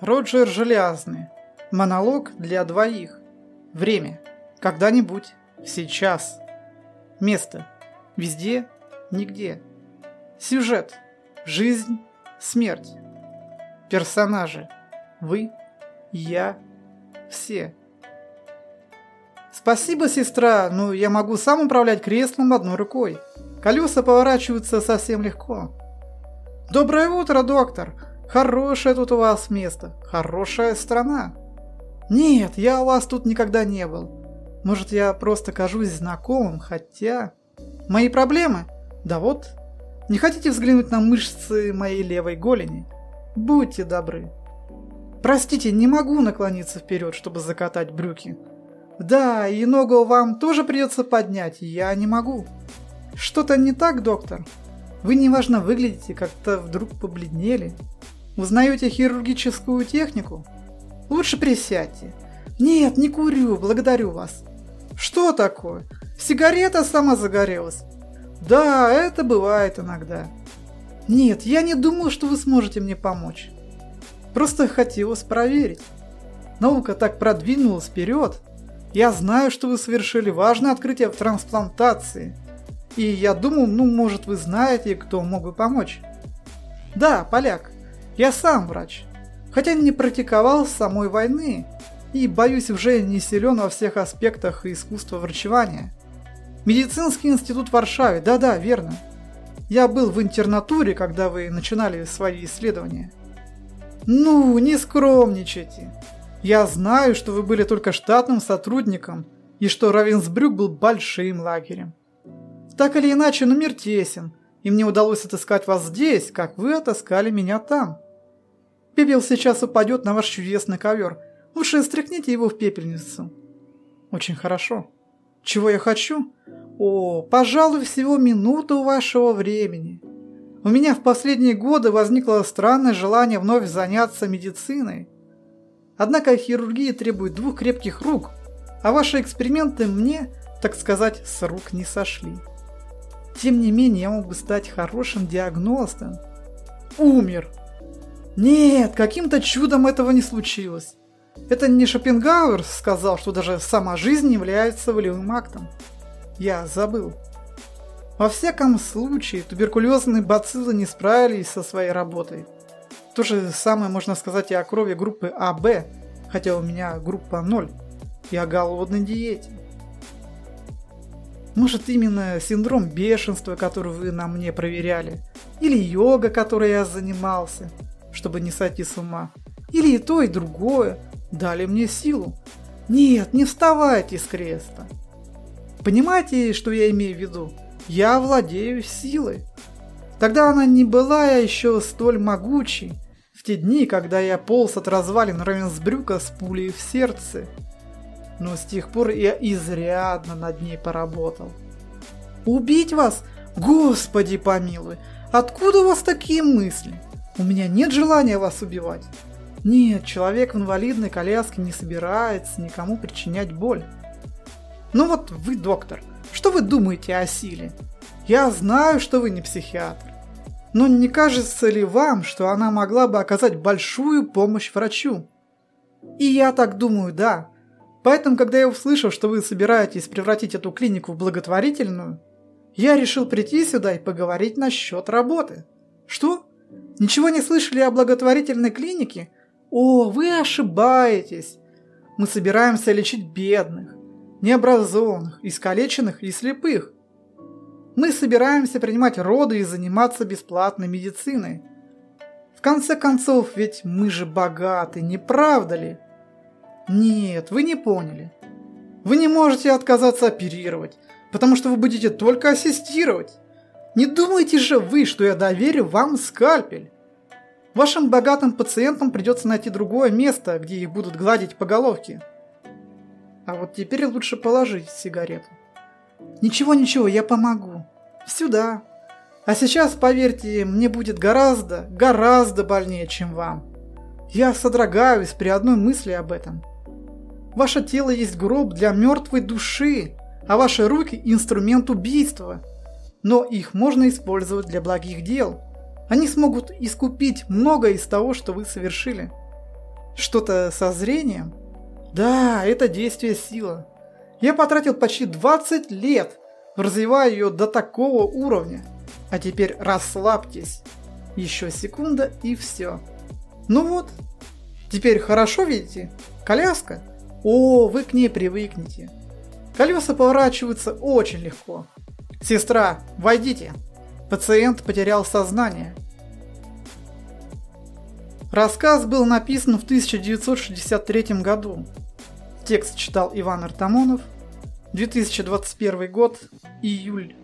Роджер Железный. Монолог для двоих. Время. Когда-нибудь. Сейчас. Место. Везде. Нигде. Сюжет. Жизнь. Смерть. Персонажи. Вы. Я. Все. Спасибо, сестра, но я могу сам управлять креслом одной рукой. Колеса поворачиваются совсем легко. Доброе утро, доктор. Хорошее тут у вас место. Хорошая страна. Нет, я у вас тут никогда не был. Может, я просто кажусь знакомым, хотя... Мои проблемы? Да вот. Не хотите взглянуть на мышцы моей левой голени? Будьте добры. Простите, не могу наклониться вперед, чтобы закатать брюки. Да, и ногу вам тоже придется поднять, я не могу. Что-то не так, доктор? Вы неважно выглядите, как-то вдруг побледнели. Узнаете хирургическую технику? Лучше присядьте. Нет, не курю, благодарю вас. Что такое? Сигарета сама загорелась. Да, это бывает иногда. Нет, я не думал, что вы сможете мне помочь. Просто хотелось проверить. Наука так продвинулась вперед, я знаю, что вы совершили важное открытие в трансплантации. И я думал, ну, может, вы знаете, кто мог бы помочь. Да, поляк. Я сам врач. Хотя не практиковал самой войны. И, боюсь, уже не силен во всех аспектах искусства врачевания. Медицинский институт в Варшаве, да-да, верно. Я был в интернатуре, когда вы начинали свои исследования. Ну, не скромничайте. Я знаю, что вы были только штатным сотрудником и что Равенсбрюк был большим лагерем. Так или иначе, но мир тесен, и мне удалось отыскать вас здесь, как вы отыскали меня там. Пепел сейчас упадет на ваш чудесный ковер. Лучше стряхните его в пепельницу. Очень хорошо. Чего я хочу? О, пожалуй, всего минуту вашего времени. У меня в последние годы возникло странное желание вновь заняться медициной. Однако хирургия требует двух крепких рук, а ваши эксперименты мне, так сказать, с рук не сошли. Тем не менее, я мог бы стать хорошим диагностом. Умер. Нет, каким-то чудом этого не случилось. Это не Шопенгауэр сказал, что даже сама жизнь является волевым актом. Я забыл. Во всяком случае, туберкулезные бациллы не справились со своей работой. То же самое можно сказать и о крови группы АБ, хотя у меня группа 0, и о голодной диете. Может именно синдром бешенства, который вы на мне проверяли, или йога, которой я занимался, чтобы не сойти с ума, или и то, и другое, дали мне силу. Нет, не вставайте с креста. Понимаете, что я имею в виду? Я владею силой. Тогда она не была еще столь могучей, те дни, когда я полз от развалин Равенсбрюка с пулей в сердце. Но с тех пор я изрядно над ней поработал. Убить вас? Господи помилуй! Откуда у вас такие мысли? У меня нет желания вас убивать. Нет, человек в инвалидной коляске не собирается никому причинять боль. Ну вот вы, доктор, что вы думаете о силе? Я знаю, что вы не психиатр. Но не кажется ли вам, что она могла бы оказать большую помощь врачу? И я так думаю, да. Поэтому, когда я услышал, что вы собираетесь превратить эту клинику в благотворительную, я решил прийти сюда и поговорить насчет работы. Что? Ничего не слышали о благотворительной клинике? О, вы ошибаетесь. Мы собираемся лечить бедных, необразованных, искалеченных и слепых. Мы собираемся принимать роды и заниматься бесплатной медициной. В конце концов, ведь мы же богаты, не правда ли? Нет, вы не поняли. Вы не можете отказаться оперировать, потому что вы будете только ассистировать. Не думайте же вы, что я доверю вам скальпель. Вашим богатым пациентам придется найти другое место, где их будут гладить по головке. А вот теперь лучше положить сигарету. Ничего-ничего, я помогу. Сюда. А сейчас, поверьте, мне будет гораздо, гораздо больнее, чем вам. Я содрогаюсь при одной мысли об этом. Ваше тело есть гроб для мертвой души, а ваши руки – инструмент убийства. Но их можно использовать для благих дел. Они смогут искупить многое из того, что вы совершили. Что-то со зрением? Да, это действие сила. Я потратил почти 20 лет, развивая ее до такого уровня. А теперь расслабьтесь. Еще секунда и все. Ну вот. Теперь хорошо видите? Коляска? О, вы к ней привыкнете. Колеса поворачиваются очень легко. Сестра, войдите. Пациент потерял сознание. Рассказ был написан в 1963 году. Текст читал Иван Артамонов. 2021 год, июль.